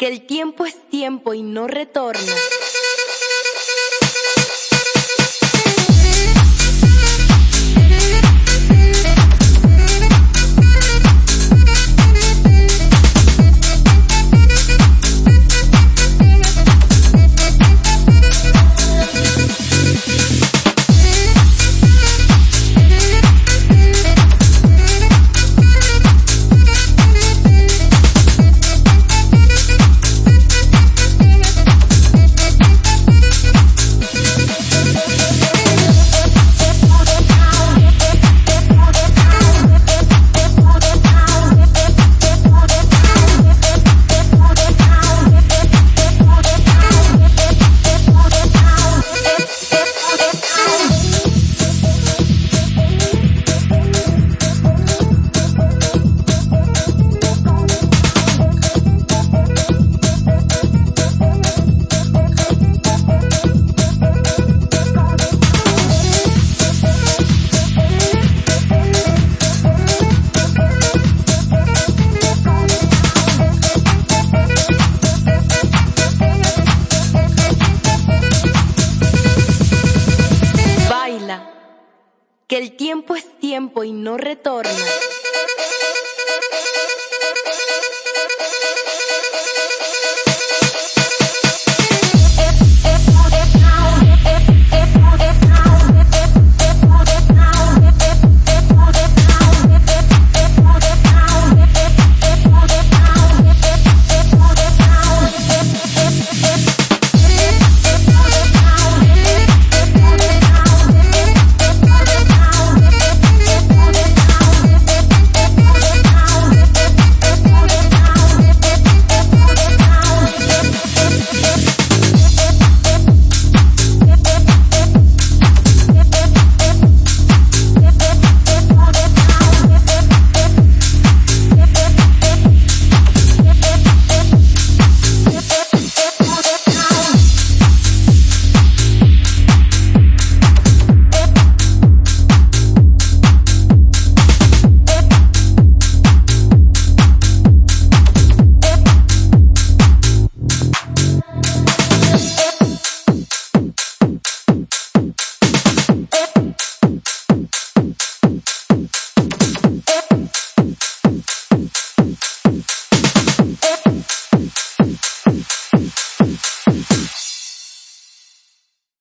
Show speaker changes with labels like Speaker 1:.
Speaker 1: que el tiempo es tiempo y no retorna. Que el tiempo es tiempo y no retorna.